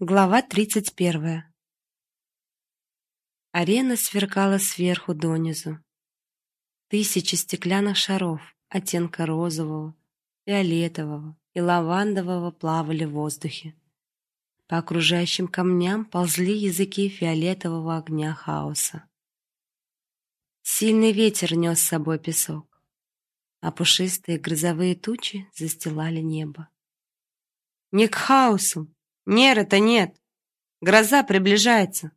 Глава тридцать первая. Арена сверкала сверху донизу. Тысячи стеклянных шаров оттенка розового, фиолетового и лавандового плавали в воздухе. По окружающим камням ползли языки фиолетового огня хаоса. Сильный ветер нес с собой песок, а пушистые грозовые тучи застилали небо. «Не к хаосу!» Нера-то нет. Гроза приближается.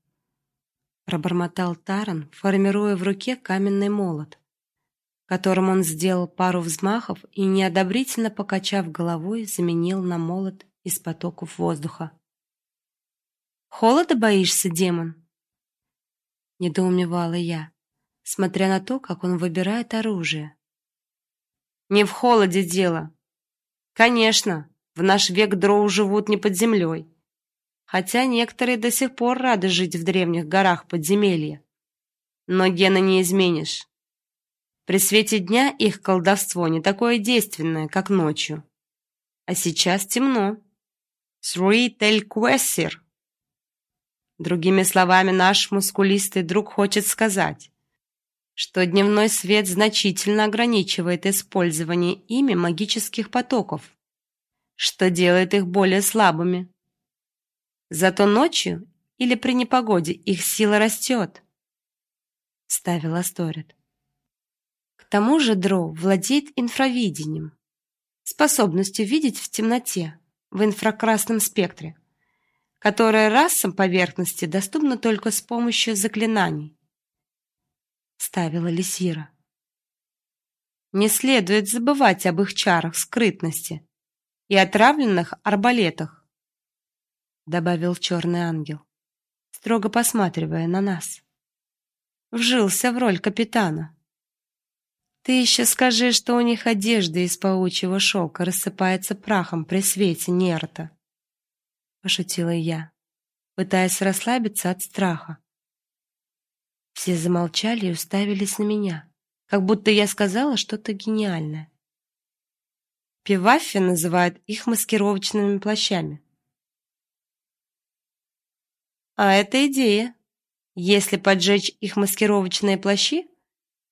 Пробормотал Таран, формируя в руке каменный молот, которым он сделал пару взмахов и, неодобрительно покачав головой, заменил на молот из потоков воздуха. «Холода боишься, демон?» Недоумевала я, смотря на то, как он выбирает оружие. «Не в холоде дело. Конечно, в наш век дроу живут не под землей. Хотя некоторые до сих пор рады жить в древних горах подземелья. Но гены не изменишь. При свете дня их колдовство не такое действенное, как ночью. А сейчас темно. Three Telquessir. Другими словами, наш мускулистый друг хочет сказать, что дневной свет значительно ограничивает использование ими магических потоков что делает их более слабыми. Зато ночью или при непогоде их сила растет. Ставил Асторет. К тому же Дроу владеет инфравидением, способностью видеть в темноте, в инфракрасном спектре, которая расам поверхности доступна только с помощью заклинаний. Ставила Лисира. Не следует забывать об их чарах скрытности, и отравленных арбалетах, добавил черный ангел, строго посматривая на нас. Вжился в роль капитана. Ты еще скажи, что у них одежда из паучьего шелка рассыпается прахом при свете нерта. Пошутила я, пытаясь расслабиться от страха. Все замолчали и уставились на меня, как будто я сказала что-то гениальное. Пиваффи называют их маскировочными плащами. А это идея. Если поджечь их маскировочные плащи,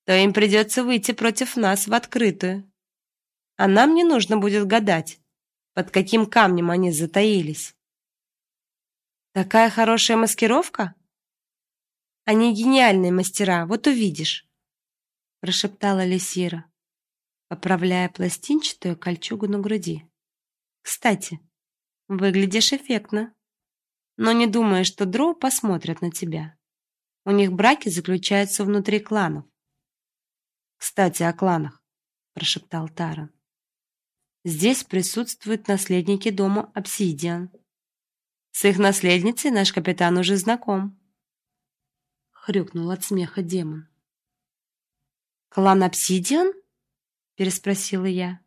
то им придется выйти против нас в открытую. А нам не нужно будет гадать, под каким камнем они затаились. Такая хорошая маскировка? Они гениальные мастера, вот увидишь, прошептала Лисира поправляя пластинчатую кольчугу на груди. Кстати, выглядишь эффектно. Но не думаю, что дроу посмотрят на тебя. У них браки заключаются внутри кланов. Кстати, о кланах, прошептал Таран. Здесь присутствуют наследники дома Обсидиан. С их наследницей наш капитан уже знаком. Хрюкнул от смеха демон. Клан Обсидиан? Переспросила я.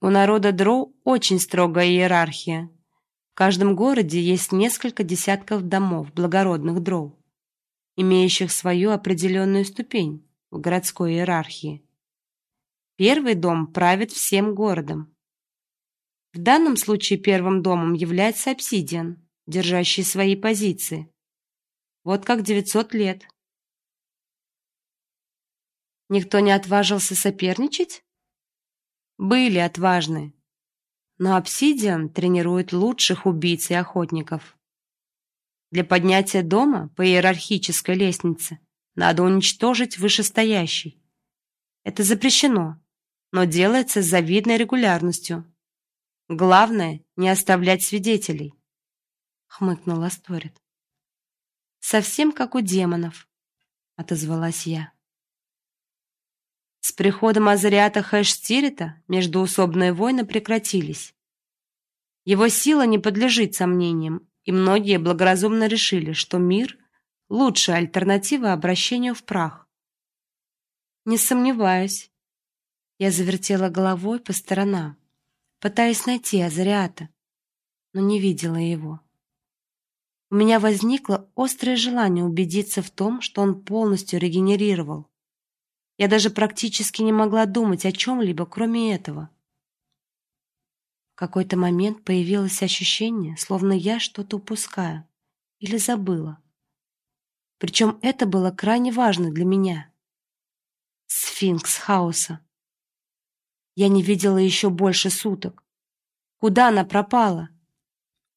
У народа Дроу очень строгая иерархия. В каждом городе есть несколько десятков домов благородных Дроу, имеющих свою определенную ступень в городской иерархии. Первый дом правит всем городом. В данном случае первым домом является Обсидиан, держащий свои позиции. Вот как 900 лет. Никто не отважился соперничать? Были отважны. Но Обсидиан тренирует лучших убийц и охотников. Для поднятия дома по иерархической лестнице надо уничтожить вышестоящий. Это запрещено, но делается с завидной регулярностью. Главное не оставлять свидетелей, хмыкнул Асторет. Совсем как у демонов, отозвалась я. С приходом Азариата Хэштирита междуусобные войны прекратились. Его сила не подлежит сомнениям, и многие благоразумно решили, что мир лучшая альтернатива обращению в прах. Не сомневаюсь. Я завертела головой по сторонам, пытаясь найти Азариата, но не видела его. У меня возникло острое желание убедиться в том, что он полностью регенерировал. Я даже практически не могла думать о чем либо кроме этого. В какой-то момент появилось ощущение, словно я что-то упускаю или забыла. Причем это было крайне важно для меня. Сфинкс хаоса. Я не видела еще больше суток. Куда она пропала?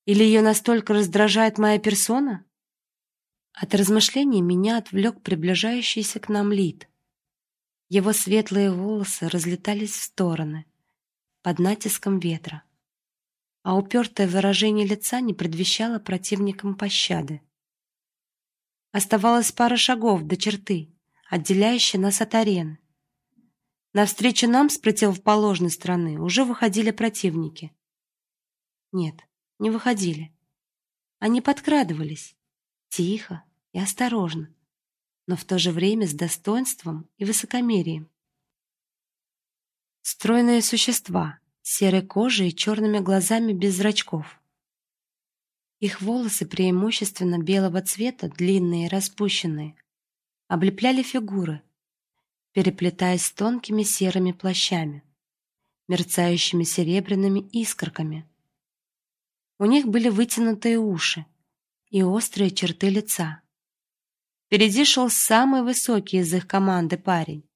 Или ее настолько раздражает моя персона? От размышлений меня отвлек приближающийся к нам Лид. Его светлые волосы разлетались в стороны под натиском ветра, а упертое выражение лица не предвещало противникам пощады. Оставалось пара шагов до черты, отделяющей нас от арены. Навстречу нам с противоположной стороны уже выходили противники. Нет, не выходили. Они подкрадывались, тихо и осторожно, но в то же время с достоинством и высокомерием. Стройные существа, серой кожей и черными глазами без зрачков. Их волосы преимущественно белого цвета, длинные и распущенные, облепляли фигуры, переплетаясь с тонкими серыми плащами, мерцающими серебряными искорками. У них были вытянутые уши и острые черты лица. Впереди шел самый высокий из их команды парень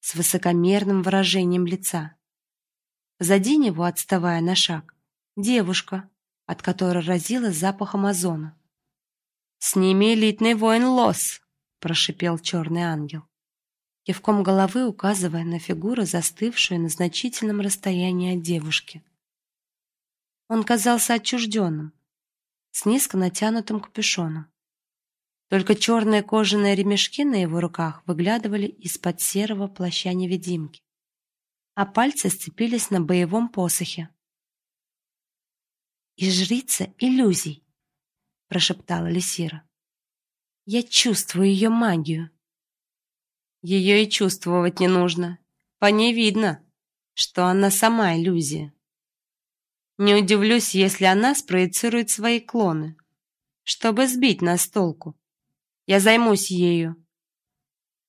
с высокомерным выражением лица. Позади него, отставая на шаг, девушка, от которой разило запахом озона. «С ними элитный воин Лос!» — прошипел черный ангел кивком головы указывая на фигуру, застывшую на значительном расстоянии от девушки. Он казался отчужденным, с низко натянутым капюшоном. Только черные кожаные ремешки на его руках выглядывали из-под серого плаща-невидимки, а пальцы сцепились на боевом посохе. «И жрица иллюзий», — прошептала Лисира. «Я чувствую ее магию». Ее и чувствовать не нужно. По ней видно, что она сама иллюзия. Не удивлюсь, если она спроецирует свои клоны, чтобы сбить нас с толку. Я займусь ею.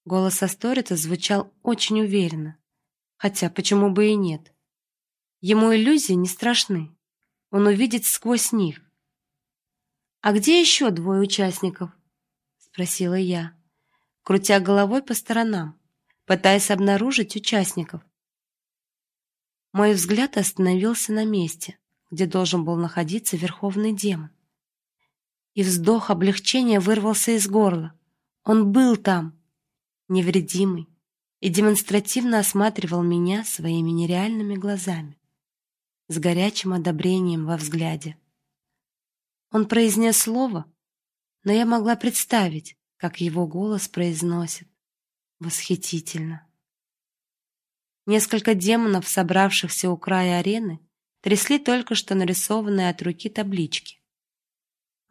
Голос Асторита звучал очень уверенно, хотя почему бы и нет. Ему иллюзии не страшны. Он увидит сквозь них. А где еще двое участников? спросила я крутя головой по сторонам, пытаясь обнаружить участников. Мой взгляд остановился на месте, где должен был находиться верховный демон. И вздох облегчения вырвался из горла. Он был там, невредимый, и демонстративно осматривал меня своими нереальными глазами, с горячим одобрением во взгляде. Он произнес слово, но я могла представить, как его голос произносит. Восхитительно. Несколько демонов, собравшихся у края арены, трясли только что нарисованные от руки таблички,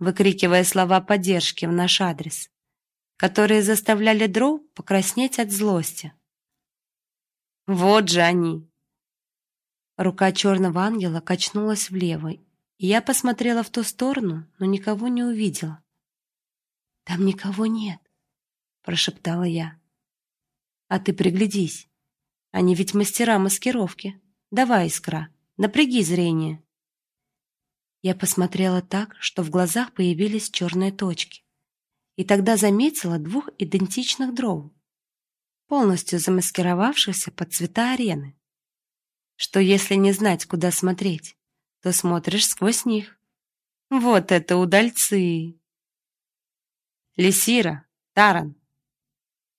выкрикивая слова поддержки в наш адрес, которые заставляли дроу покраснеть от злости. Вот же они. Рука черного ангела качнулась влево, и я посмотрела в ту сторону, но никого не увидела. Там никого нет, прошептала я. А ты приглядись. Они ведь мастера маскировки. Давай, Искра, напряги зрение. Я посмотрела так, что в глазах появились черные точки. И тогда заметила двух идентичных дров, полностью замаскировавшихся под цвета арены. Что если не знать, куда смотреть, то смотришь сквозь них. Вот это удальцы! Лисира, Таран.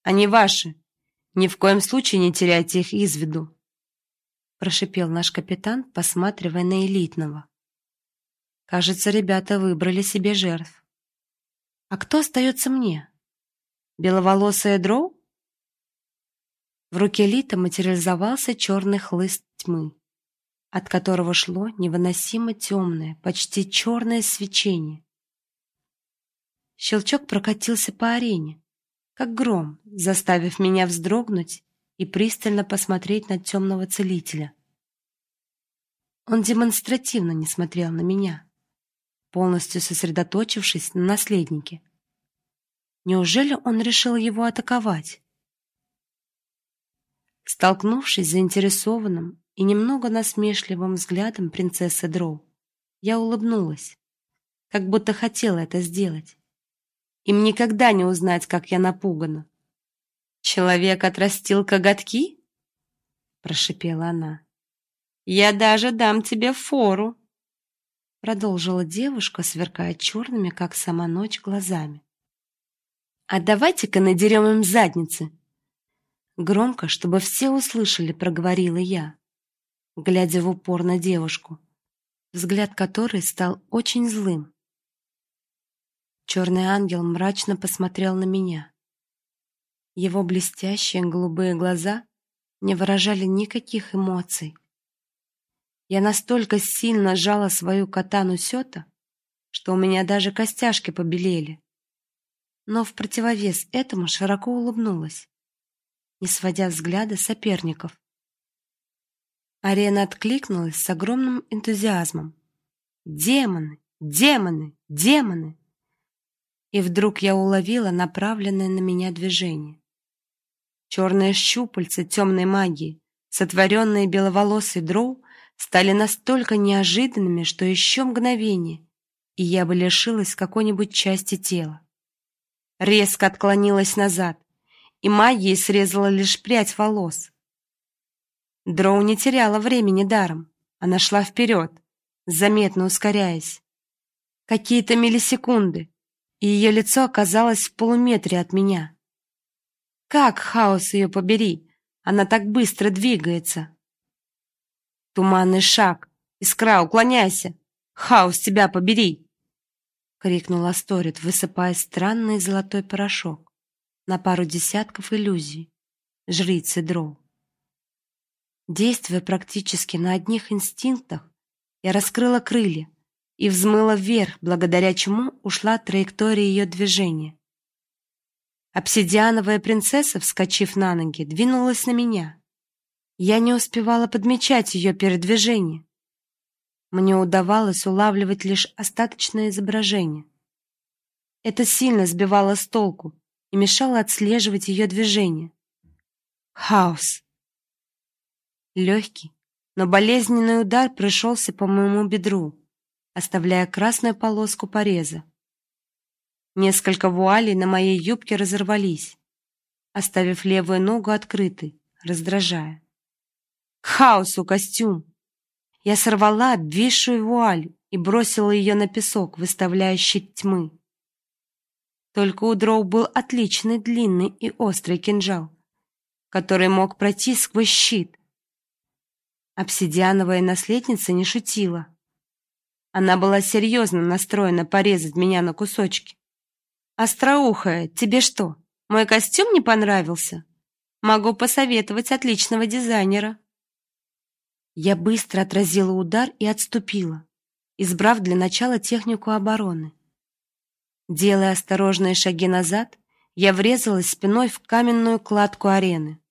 Они ваши. Ни в коем случае не теряйте их из виду, прошипел наш капитан, посматривая на элитного. Кажется, ребята выбрали себе жертв. А кто остается мне? Беловолосая дроу? В руке Лита материализовался черный хлыст тьмы, от которого шло невыносимо темное, почти черное свечение. Щелчок прокатился по арене, как гром, заставив меня вздрогнуть и пристально посмотреть на темного целителя. Он демонстративно не смотрел на меня, полностью сосредоточившись на наследнике. Неужели он решил его атаковать? Столкнувшись с заинтересованным и немного насмешливым взглядом принцессы Дроу. Я улыбнулась, как будто хотела это сделать. Им никогда не узнать, как я напугана. Человек отрастил коготки? прошипела она. Я даже дам тебе фору, продолжила девушка, сверкая черными, как сама ночь, глазами. А давайте-ка надерем им задницы. Громко, чтобы все услышали, проговорила я, глядя в упор на девушку, взгляд которой стал очень злым. Черный ангел мрачно посмотрел на меня. Его блестящие голубые глаза не выражали никаких эмоций. Я настолько сильно сжала свою катану сёта, что у меня даже костяшки побелели. Но в противовес этому широко улыбнулась, не сводя взгляда соперников. Арена откликнулась с огромным энтузиазмом. Демоны, демоны, демоны. И вдруг я уловила направленное на меня движение. Черные щупальца темной магии, сотворенные беловолосой дроу, стали настолько неожиданными, что еще мгновение, и я бы лишилась какой-нибудь части тела. Резко отклонилась назад, и магией срезала лишь прядь волос. Дроу не теряла времени даром. Она шла вперед, заметно ускоряясь. Какие-то миллисекунды, и ее лицо оказалось в полуметре от меня. Как хаос ее побери, она так быстро двигается. Туманный шаг, искра, уклоняйся. Хаос тебя побери, крикнул Асторит, высыпая странный золотой порошок на пару десятков иллюзий. Жрицы Дроу. Действуя практически на одних инстинктах, я раскрыла крылья и взмыла вверх, благодаря чему ушла траектория ее движения. Обсидиановая принцесса, вскочив на ноги, двинулась на меня. Я не успевала подмечать ее передвижение. Мне удавалось улавливать лишь остаточное изображение. Это сильно сбивало с толку и мешало отслеживать ее движение. Хаос. Легкий, но болезненный удар пришелся по моему бедру, оставляя красную полоску пореза. Несколько вуалей на моей юбке разорвались, оставив левую ногу открытой, раздражая. К хаосу костюм. Я сорвала обвисшую вуаль и бросила ее на песок, выставляя щит тьмы. Только у Дроу был отличный длинный и острый кинжал, который мог пройти сквозь щит. Обсидиановая наследница не шутила. Она была серьезно настроена порезать меня на кусочки. Остроухая, тебе что, мой костюм не понравился? Могу посоветовать отличного дизайнера. Я быстро отразила удар и отступила, избрав для начала технику обороны. Делая осторожные шаги назад, я врезалась спиной в каменную кладку арены.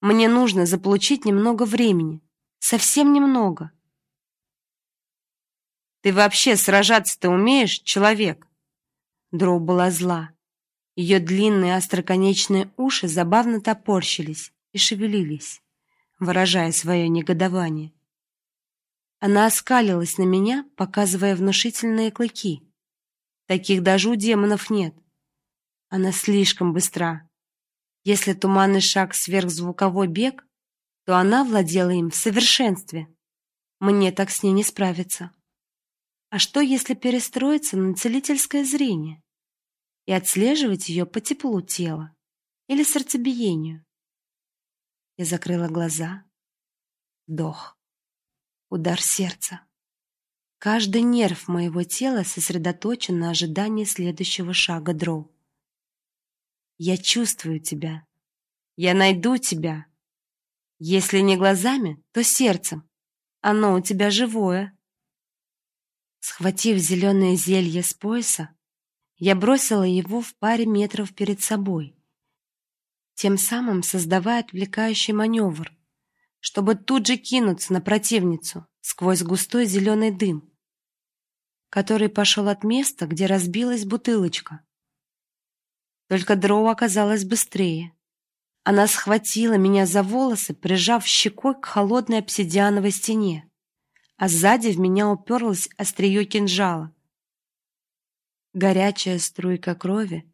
Мне нужно заполучить немного времени, совсем немного. Ты вообще сражаться-то умеешь, человек? Дроу была зла. Ее длинные остроконечные уши забавно топорщились и шевелились, выражая свое негодование. Она оскалилась на меня, показывая внушительные клыки. Таких даже у демонов нет. Она слишком быстра. Если туманный шаг сверхзвуковой бег, то она владела им в совершенстве. Мне так с ней не справиться. А что, если перестроиться на целительское зрение и отслеживать ее по теплу тела или сердцебиению? Я закрыла глаза. Вдох. Удар сердца. Каждый нерв моего тела сосредоточен на ожидании следующего шага дроу. Я чувствую тебя. Я найду тебя. Если не глазами, то сердцем. Оно у тебя живое. Схватив зеленое зелье с пояса, я бросила его в паре метров перед собой, тем самым создавая отвлекающий маневр, чтобы тут же кинуться на противницу сквозь густой зеленый дым, который пошел от места, где разбилась бутылочка. Только Дроу оказалась быстрее. Она схватила меня за волосы, прижав щекой к холодной обсидиановой стене, а сзади в меня уперлось острие кинжала. Горячая струйка крови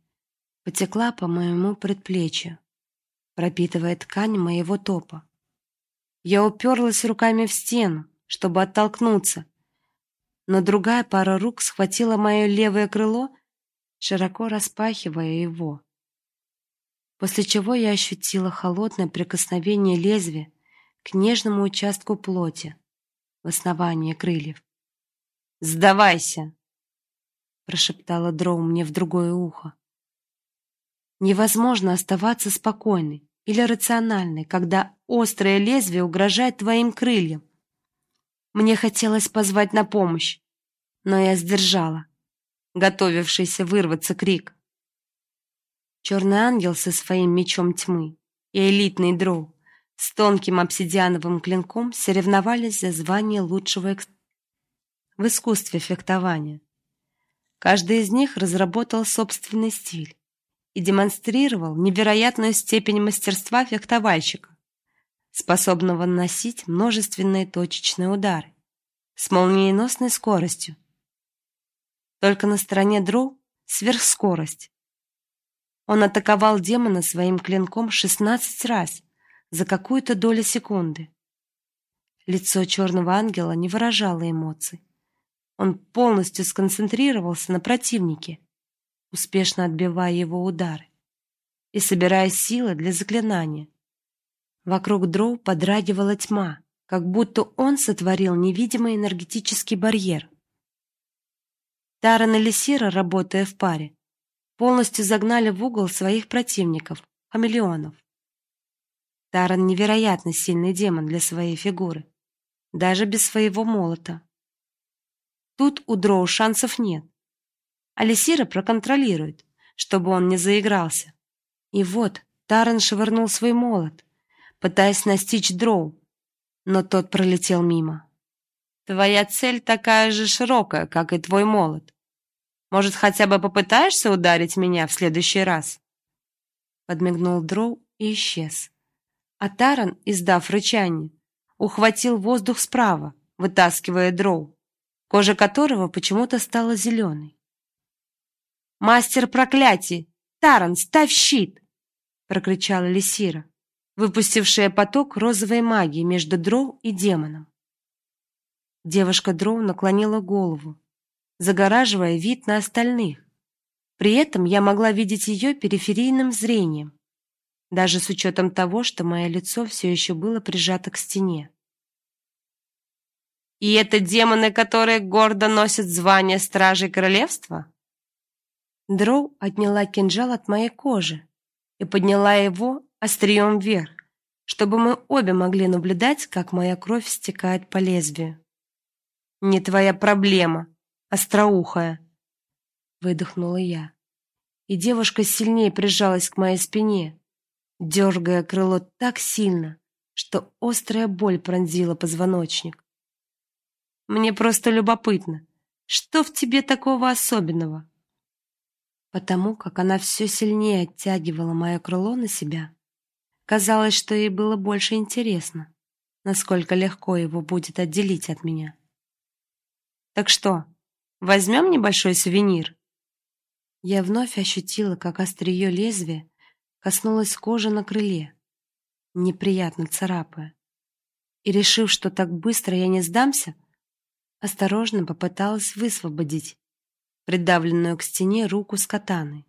потекла по моему предплечью, пропитывая ткань моего топа. Я уперлась руками в стену, чтобы оттолкнуться, но другая пара рук схватила мое левое крыло, широко распахивая его после чего я ощутила холодное прикосновение лезвия к нежному участку плоти в основании крыльев. «Сдавайся!» — прошептала Дроу мне в другое ухо. Невозможно оставаться спокойной или рациональной, когда острое лезвие угрожает твоим крыльям. Мне хотелось позвать на помощь, но я сдержала, готовившийся вырваться крик. Черный ангел со своим мечом тьмы и элитный дроу с тонким обсидиановым клинком соревновались за звание лучшего экс... в искусстве фехтования. Каждый из них разработал собственный стиль и демонстрировал невероятную степень мастерства фехтовальщика, способного наносить множественные точечные удары с молниеносной скоростью. Только на стороне дроу сверхскорость, он атаковал демона своим клинком шестнадцать раз за какую-то долю секунды. Лицо черного ангела не выражало эмоций. Он полностью сконцентрировался на противнике, успешно отбивая его удары и собирая силы для заклинания. Вокруг Дроу подрагивала тьма, как будто он сотворил невидимый энергетический барьер. Таран и Лисира, работая в паре, полностью загнали в угол своих противников, хамелеонов. Таран невероятно сильный демон для своей фигуры, даже без своего молота. Тут у Дроу шансов нет. Алисира проконтролирует, чтобы он не заигрался. И вот Таран швырнул свой молот, пытаясь настичь Дроу, но тот пролетел мимо. Твоя цель такая же широкая, как и твой молот. Может, хотя бы попытаешься ударить меня в следующий раз?» Подмигнул Дроу и исчез. А Таран, издав рычание, ухватил воздух справа, вытаскивая Дроу, кожа которого почему-то стала зеленой. «Мастер проклятий! Таран, ставь щит!» прокричала Лисира, выпустившая поток розовой магии между Дроу и демоном. Девушка Дроу наклонила голову, загораживая вид на остальных. При этом я могла видеть ее периферийным зрением, даже с учетом того, что мое лицо все еще было прижато к стене. И это демоны, которые гордо носят звание стражей королевства? Дроу отняла кинжал от моей кожи и подняла его острием вверх, чтобы мы обе могли наблюдать, как моя кровь стекает по лезвию. Не твоя проблема, остроухая, выдохнула я. И девушка сильнее прижалась к моей спине, дергая крыло так сильно, что острая боль пронзила позвоночник. Мне просто любопытно, что в тебе такого особенного? Потому как она все сильнее оттягивала мое крыло на себя, казалось, что ей было больше интересно, насколько легко его будет отделить от меня. Так что, Возьмем небольшой сувенир. Я вновь ощутила, как острие лезвия коснулось кожи на крыле, неприятно царапая. И решив, что так быстро я не сдамся, осторожно попыталась высвободить придавленную к стене руку с катаной.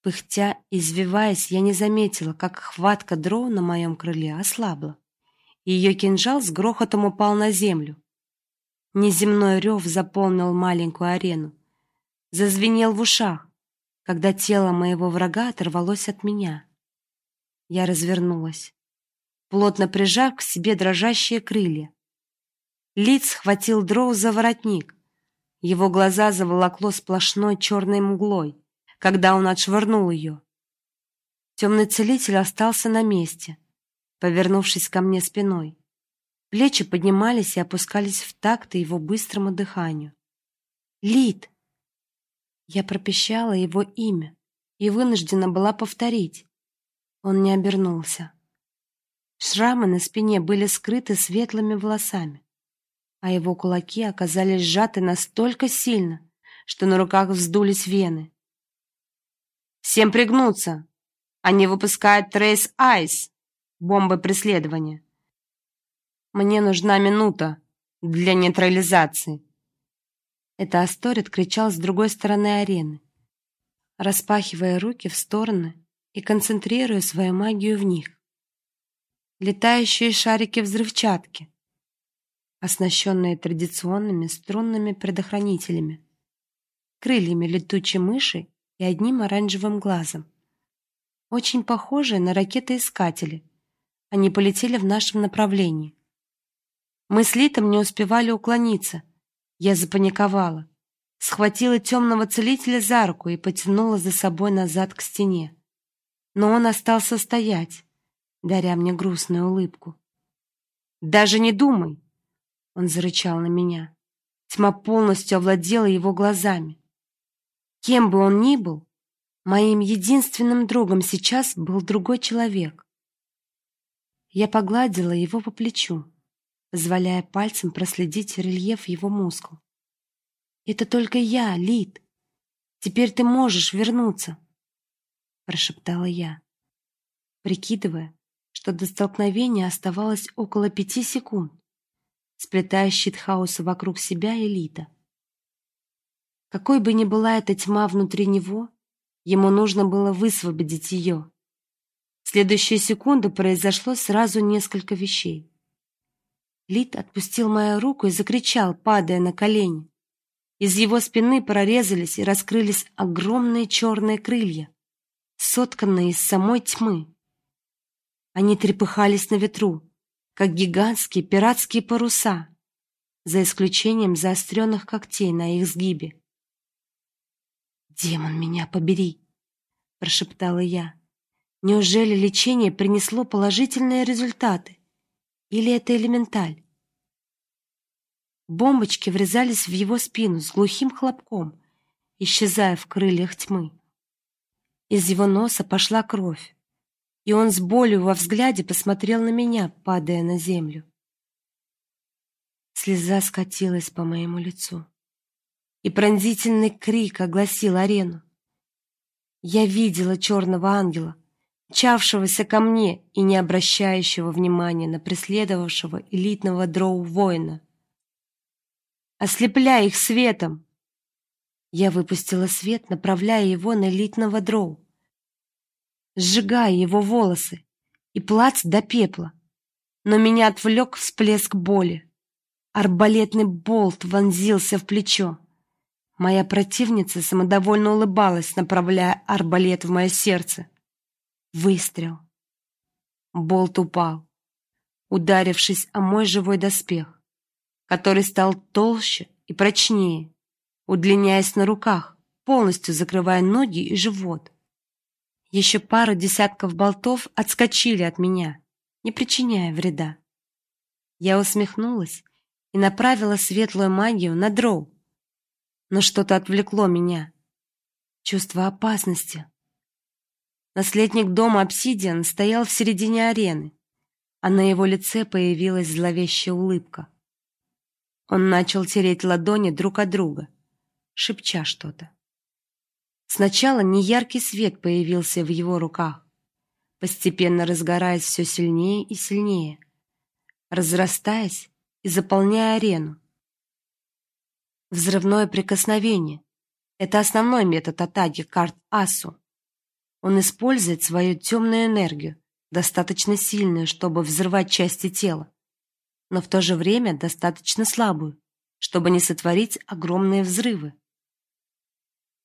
Пыхтя извиваясь, я не заметила, как хватка дроу на моем крыле ослабла, и ее кинжал с грохотом упал на землю. Неземной рев заполнил маленькую арену. Зазвенел в ушах, когда тело моего врага оторвалось от меня. Я развернулась, плотно прижав к себе дрожащие крылья. Лиц схватил дроу за воротник. Его глаза заволокло сплошной черной мглой, когда он отшвырнул ее. Темный целитель остался на месте, повернувшись ко мне спиной. Плечи поднимались и опускались в такт его быстрому дыханию. Лид. Я пропищала его имя и вынуждена была повторить, Он не обернулся. Шрамы на спине были скрыты светлыми волосами, а его кулаки оказались сжаты настолько сильно, что на руках вздулись вены. Всем пригнуться. Они выпускают Трейс Айс, бомбы преследования. Мне нужна минута для нейтрализации. Это Асторет кричал с другой стороны арены, распахивая руки в стороны и концентрируя свою магию в них. Летающие шарики взрывчатки, оснащенные традиционными струнными предохранителями, крыльями летучей мыши и одним оранжевым глазом. Очень похожие на ракетоискатели. Они полетели в нашем направлении. Мы с Литом не успевали уклониться. Я запаниковала, схватила темного целителя за руку и потянула за собой назад к стене. Но он остался стоять, даря мне грустную улыбку. Даже не думай, он зарычал на меня. Тьма полностью овладела его глазами. Кем бы он ни был, моим единственным другом сейчас был другой человек. Я погладила его по плечу, позволяя пальцем проследить рельеф его мускул. Это только я, Лид. Теперь ты можешь вернуться, прошептала я, прикидывая, что до столкновения оставалось около пяти секунд, сплетая щит хаоса вокруг себя и Лида. Какой бы ни была эта тьма внутри него, ему нужно было высвободить ее. В следующие секунды произошло сразу несколько вещей. Лид отпустил мою руку и закричал, падая на колени. Из его спины прорезались и раскрылись огромные черные крылья, сотканные из самой тьмы. Они трепыхались на ветру, как гигантские пиратские паруса, за исключением заостренных когтей на их сгибе. Демон меня побери, прошептала я. Неужели лечение принесло положительные результаты? Или это элементаль? Бомбочки врезались в его спину с глухим хлопком, исчезая в крыльях тьмы. Из его носа пошла кровь, и он с болью во взгляде посмотрел на меня, падая на землю. Слеза скатилась по моему лицу и пронзительный крик огласил арену. Я видела черного ангела, мчавшегося ко мне и не обращающего внимания на преследовавшего элитного дроу-воина. «Ослепляй их светом!» Я выпустила свет, направляя его на элитного дроу, сжигая его волосы и плац до пепла. Но меня отвлек всплеск боли. Арбалетный болт вонзился в плечо. Моя противница самодовольно улыбалась, направляя арбалет в мое сердце. Выстрел. Болт упал, ударившись о мой живой доспех, который стал толще и прочнее, удлиняясь на руках, полностью закрывая ноги и живот. Еще пара десятков болтов отскочили от меня, не причиняя вреда. Я усмехнулась и направила светлую магию на дроу, но что-то отвлекло меня. Чувство опасности. Наследник дома Обсидиан стоял в середине арены, а на его лице появилась зловещая улыбка. Он начал тереть ладони друг от друга, шепча что-то. Сначала неяркий свет появился в его руках, постепенно разгораясь все сильнее и сильнее, разрастаясь и заполняя арену. Взрывное прикосновение это основной метод атаки карт Асу. Он использует свою темную энергию, достаточно сильную, чтобы взрывать части тела, но в то же время достаточно слабую, чтобы не сотворить огромные взрывы.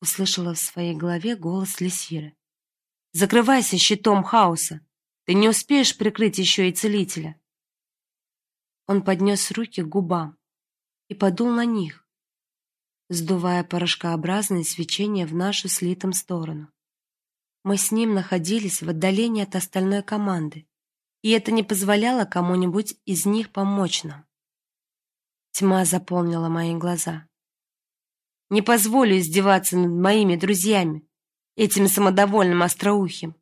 Услышала в своей голове голос Лисиры. Закрывайся щитом хаоса. Ты не успеешь прикрыть еще и целителя. Он поднес руки к губам и подул на них, сдувая порошкообразное свечение в нашу слитом сторону. Мы с ним находились в отдалении от остальной команды, и это не позволяло кому-нибудь из них помочь нам. Тьма заполнила мои глаза. Не позволю издеваться над моими друзьями, этим самодовольным остроухим.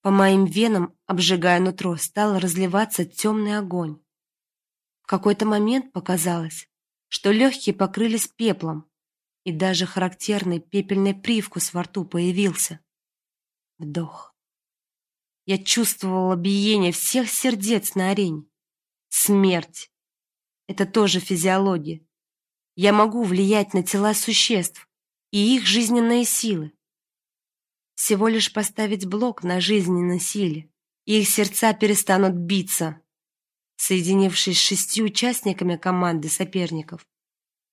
По моим венам, обжигая нутро, стал разливаться темный огонь. В какой-то момент показалось, что легкие покрылись пеплом, и даже характерный пепельный привкус во рту появился. Вдох. Я чувствовала биение всех сердец на арене. Смерть. Это тоже физиология. Я могу влиять на тела существ и их жизненные силы. Всего лишь поставить блок на жизненной силе, и их сердца перестанут биться. Соединившись с шестью участниками команды соперников,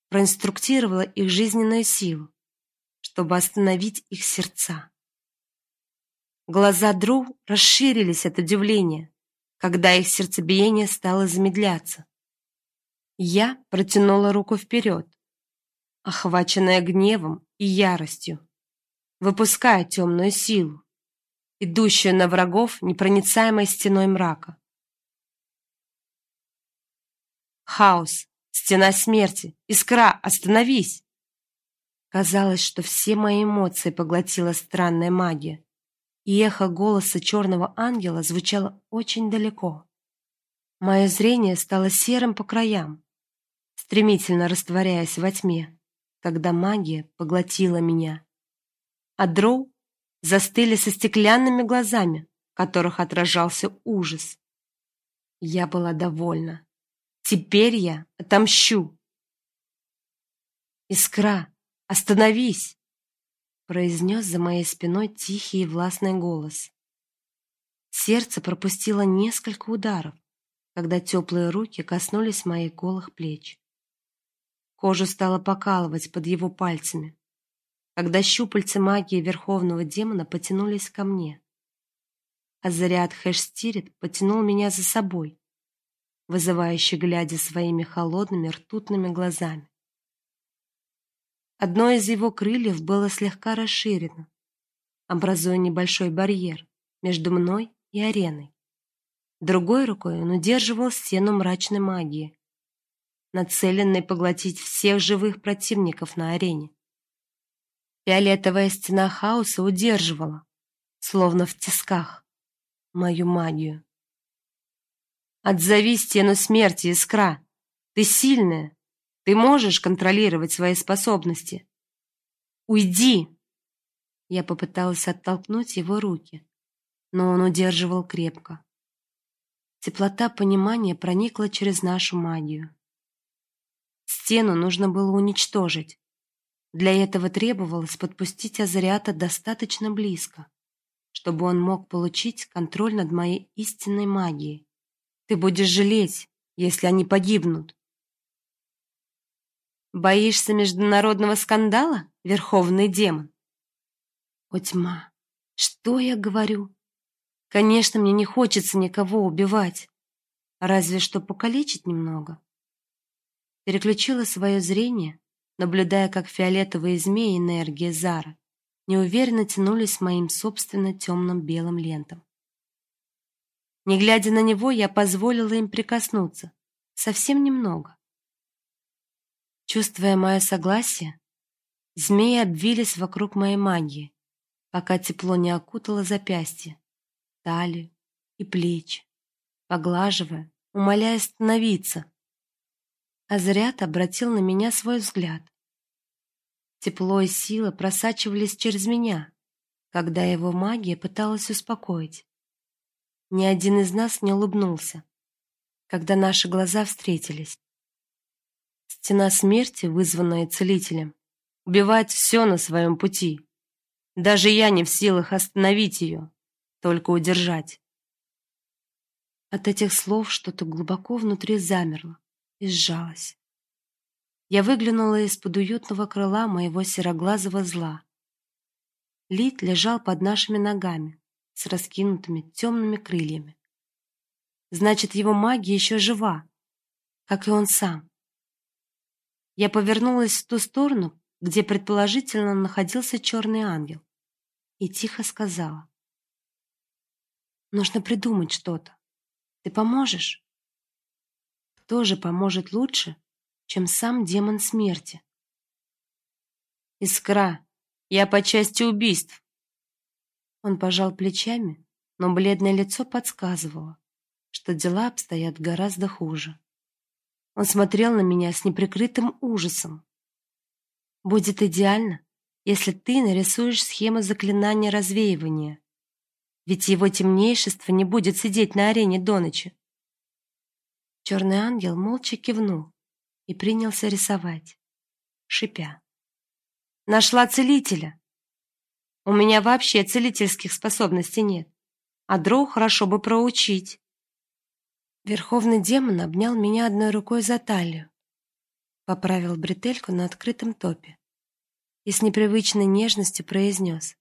проинструктировала их жизненную силу, чтобы остановить их сердца. Глаза Дру расширились от удивления, когда их сердцебиение стало замедляться. Я протянула руку вперед, охваченная гневом и яростью, выпуская темную силу, идущую на врагов непроницаемой стеной мрака. Хаос, стена смерти, искра, остановись! Казалось, что все мои эмоции поглотила странная магия и эхо голоса черного ангела звучало очень далеко. Мое зрение стало серым по краям, стремительно растворяясь во тьме, когда магия поглотила меня. А дроу застыли со стеклянными глазами, в которых отражался ужас. Я была довольна. Теперь я отомщу. Искра, остановись! произнес за моей спиной тихий и властный голос. Сердце пропустило несколько ударов, когда теплые руки коснулись моих голых плеч. Кожу стало покалывать под его пальцами, когда щупальца магии верховного демона потянулись ко мне. А заряд Хэшстирит потянул меня за собой, вызывающе глядя своими холодными ртутными глазами. Одно из его крыльев было слегка расширено, образуя небольшой барьер между мной и ареной. Другой рукой он удерживал стену мрачной магии, нацеленной поглотить всех живых противников на арене. Фиолетовая стена хаоса удерживала, словно в тисках, мою магию. Отзови стену смерти, искра. Ты сильная, ты можешь контролировать свои способности. Уйди. Я попыталась оттолкнуть его руки, но он удерживал крепко. Теплота понимания проникла через нашу магию. Стену нужно было уничтожить. Для этого требовалось подпустить Азариата достаточно близко, чтобы он мог получить контроль над моей истинной магией. Ты будешь жалеть, если они погибнут. Боишься международного скандала, верховный демон? О, тьма, что я говорю? Конечно, мне не хочется никого убивать, разве что покалечить немного. Переключила свое зрение, наблюдая, как фиолетовые змеи энергии Зара неуверенно тянулись моим собственно темным белым лентам. Не глядя на него, я позволила им прикоснуться, совсем немного. Чувствуя мое согласие, змеи обвились вокруг моей магии, пока тепло не окутало запястье, талию и плечи, поглаживая, умоляя остановиться. Азрят обратил на меня свой взгляд. Тепло и сила просачивались через меня, когда его магия пыталась успокоить. Ни один из нас не улыбнулся, когда наши глаза встретились. Стена смерти, вызванная целителем, убивает все на своем пути. Даже я не в силах остановить ее, только удержать. От этих слов что-то глубоко внутри замерло и сжалось. Я выглянула из-под уютного крыла моего сероглазого зла. Лид лежал под нашими ногами с раскинутыми темными крыльями. Значит, его магия еще жива, как и он сам. Я повернулась в ту сторону, где предположительно находился черный ангел, и тихо сказала: "Нужно придумать что-то. Ты поможешь?" Кто же поможет лучше, чем сам демон смерти? Искра, я по части убийств. Он пожал плечами но бледное лицо подсказывало, что дела обстоят гораздо хуже. Он смотрел на меня с неприкрытым ужасом. Будет идеально, если ты нарисуешь схему заклинания развеивания. Ведь его темнейшество не будет сидеть на арене до ночи. Черный ангел молча кивнул и принялся рисовать, шипя. Нашла целителя. У меня вообще целительских способностей нет, а дроу хорошо бы проучить. Верховный демон обнял меня одной рукой за талию, поправил бретельку на открытом топе и с непривычной нежностью произнес.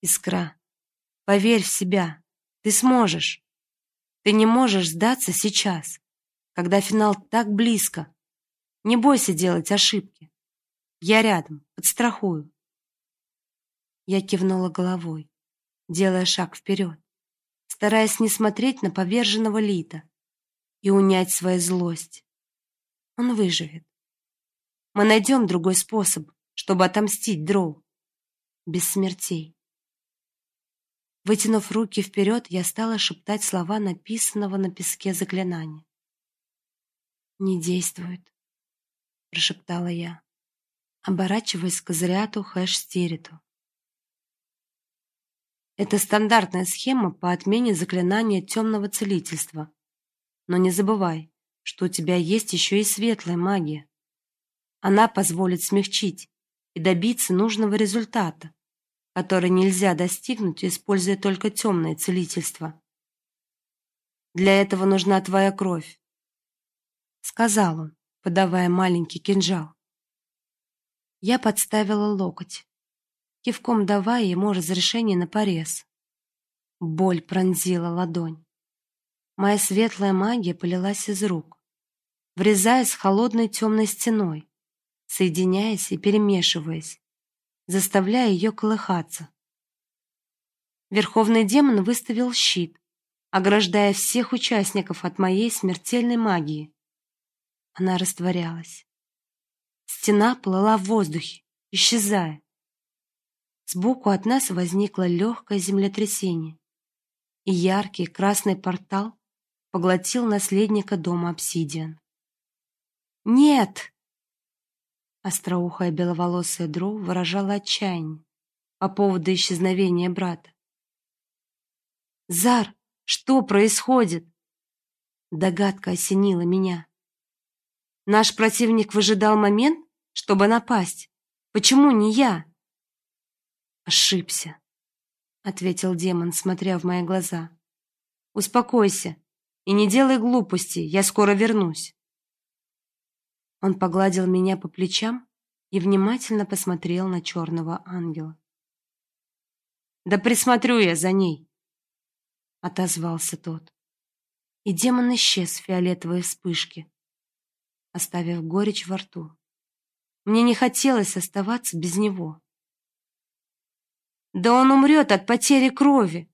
«Искра, поверь в себя, ты сможешь. Ты не можешь сдаться сейчас, когда финал так близко. Не бойся делать ошибки. Я рядом, подстрахую». Я кивнула головой, делая шаг вперед стараясь не смотреть на поверженного Лита и унять свою злость. Он выживет. Мы найдем другой способ, чтобы отомстить Дроу. Без смертей. Вытянув руки вперед, я стала шептать слова написанного на песке заклинания. «Не действует», — прошептала я, оборачиваясь к Азриату Хэш-Стериту. Это стандартная схема по отмене заклинания темного целительства. Но не забывай, что у тебя есть еще и светлая магия. Она позволит смягчить и добиться нужного результата, который нельзя достигнуть, используя только темное целительство. Для этого нужна твоя кровь, сказал он, подавая маленький кинжал. Я подставила локоть кивком давая ему разрешение на порез. Боль пронзила ладонь. Моя светлая магия полилась из рук, врезаясь холодной темной стеной, соединяясь и перемешиваясь, заставляя ее колыхаться. Верховный демон выставил щит, ограждая всех участников от моей смертельной магии. Она растворялась. Стена плыла в воздухе, исчезая. Сбоку от нас возникло легкое землетрясение, и яркий красный портал поглотил наследника дома Обсидиан. Нет! Остроухая беловолосая дроу выражала отчаяние по поводу исчезновения брата. Зар, что происходит? Догадка осенила меня. Наш противник выжидал момент, чтобы напасть. Почему не я? Ошибся, ответил демон, смотря в мои глаза. Успокойся и не делай глупостей, я скоро вернусь. Он погладил меня по плечам и внимательно посмотрел на черного ангела. Да присмотрю я за ней, отозвался тот. И демон исчез в фиолетовой вспышке, оставив горечь во рту. Мне не хотелось оставаться без него. Да он умрет от потери крови,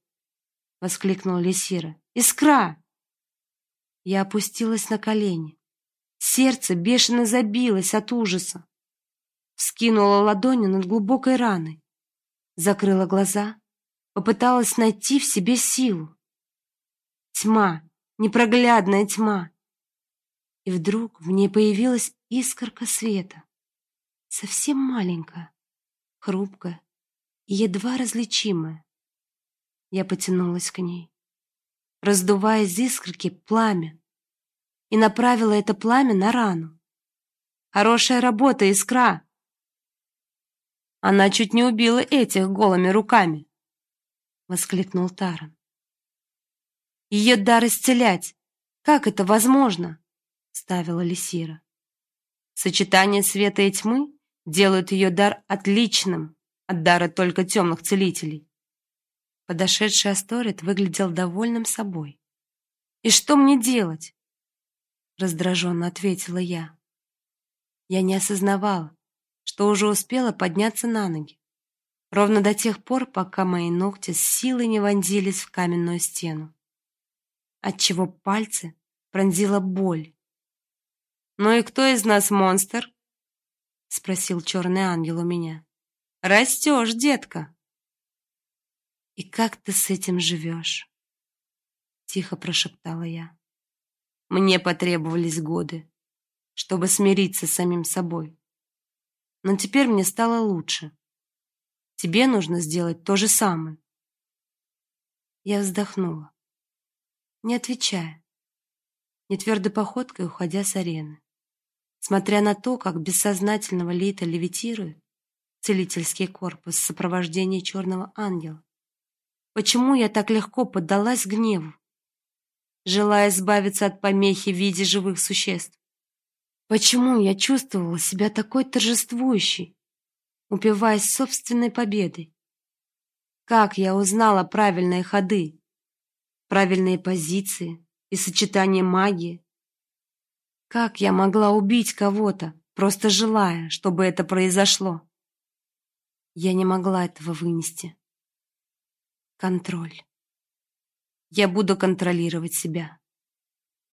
воскликнула Лисира. Искра. Я опустилась на колени. Сердце бешено забилось от ужаса. Вскинула ладони над глубокой раной, закрыла глаза, попыталась найти в себе силу. Тьма, непроглядная тьма. И вдруг в ней появилась искорка света, совсем маленькая, хрупкая, едва различимое. Я потянулась к ней, раздувая из искорки пламя, и направила это пламя на рану. Хорошая работа, искра. Она чуть не убила этих голыми руками, воскликнул Таран. Ее дар исцелять. Как это возможно? ставила Лисира. Сочетание света и тьмы делают ее дар отличным от дара только темных целителей. Подошедший Асторет выглядел довольным собой. «И что мне делать?» Раздраженно ответила я. Я не осознавала, что уже успела подняться на ноги. Ровно до тех пор, пока мои ногти с силой не вонзились в каменную стену. Отчего пальцы пронзила боль. «Ну и кто из нас монстр?» — спросил черный ангел у меня. Растешь, детка. И как ты с этим живешь? Тихо прошептала я. Мне потребовались годы, чтобы смириться с самим собой. Но теперь мне стало лучше. Тебе нужно сделать то же самое. Я вздохнула, не отвечая, нетвердой походкой уходя с арены. Смотря на то, как бессознательного Лита левитирует целительский корпус в сопровождении черного ангела. Почему я так легко поддалась гневу, желая избавиться от помехи в виде живых существ? Почему я чувствовала себя такой торжествующей, упиваясь собственной победой? Как я узнала правильные ходы, правильные позиции и сочетание магии? Как я могла убить кого-то, просто желая, чтобы это произошло? Я не могла этого вынести. Контроль. Я буду контролировать себя.